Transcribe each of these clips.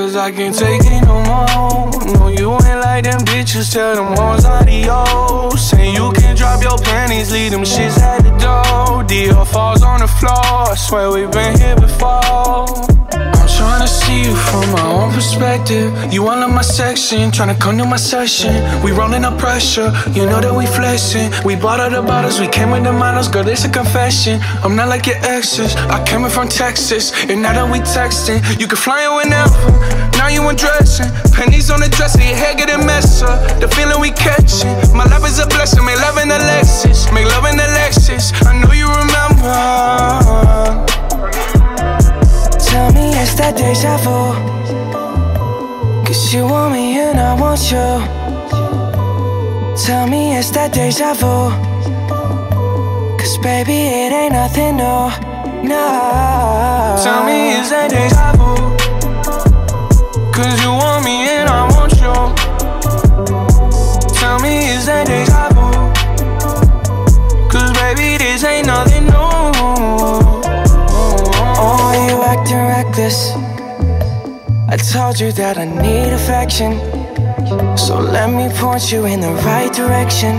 Cause I can't take it no more. No, you ain't like them bitches. Tell them hoes adios. Say you can drop your panties, leave them shits at the door. Dior falls on the floor. I swear we've been here before. See you from my own perspective. You all in my section, trying to come to my session. We rolling up pressure, you know that we flexing. We bought all the bottles, we came with the models, girl, it's a confession. I'm not like your exes, I came in from Texas. And now that we texting, you can fly in whenever. Now you undressing, pennies on the dresser, your hair getting messed up. The feeling we catching, my love is a blessing. Make love in the Lexus, make love in You want me and I want you. Tell me it's that deja vu. Cause baby, it ain't nothing new. No. Tell me it's that deja vu. Told you that I need affection. So let me point you in the right direction.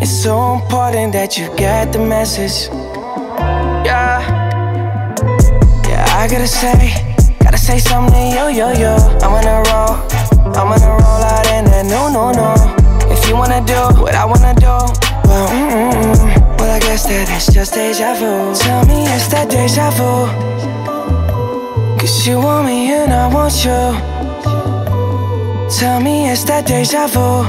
It's so important that you get the message. Yeah. Yeah, I gotta say, gotta say something to you, yo, yo. I'm gonna roll, I'm gonna roll out in that no, no, no. If you wanna do what I wanna do, well, mm-mm. Well, I guess that it's just deja vu. Tell me it's that deja vu. Cause you want me and I want you. Tell me it's that deja vu.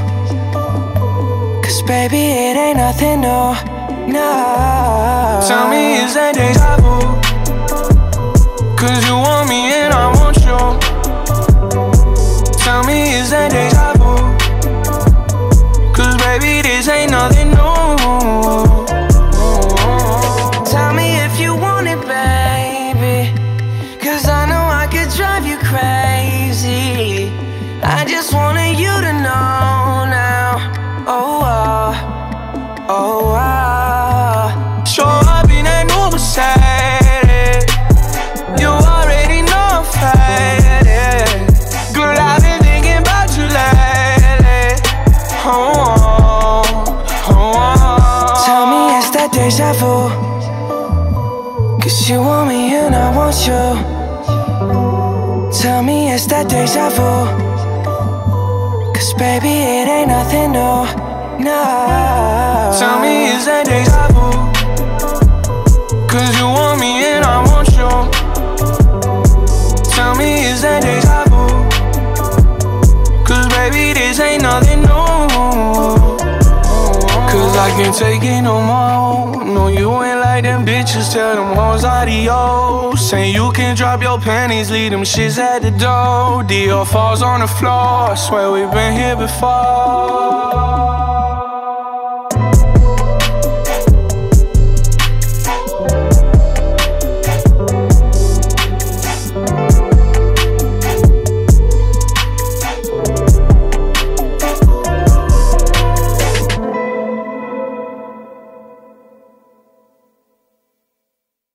Cause baby, it ain't nothing new. No. Tell me it's that deja vu. Cause you want me and I want you. Tell me it's that deja vu. Cause baby, this ain't nothing I just wanted you to know now. Oh, ah. oh, ah. oh, oh. Show up in a new Mercedes. You already know I'm faded. Girl, I've been thinking about you lately. Oh, ah. oh, oh. Tell me it's that deja vu. Cause you want me and I want you. It's that deja vu. Cause baby, it ain't nothing new. No. Tell me, is that deja vu? Cause you want me and I want you. Tell me, is that deja vu? Cause baby, this ain't nothing new. Cause I can't take it no more. No, you ain't like them bitches. Tell them hoes adios. Saying you can drop your panties, leave them shits at the door. Dior falls on the floor. Swear we've been here before.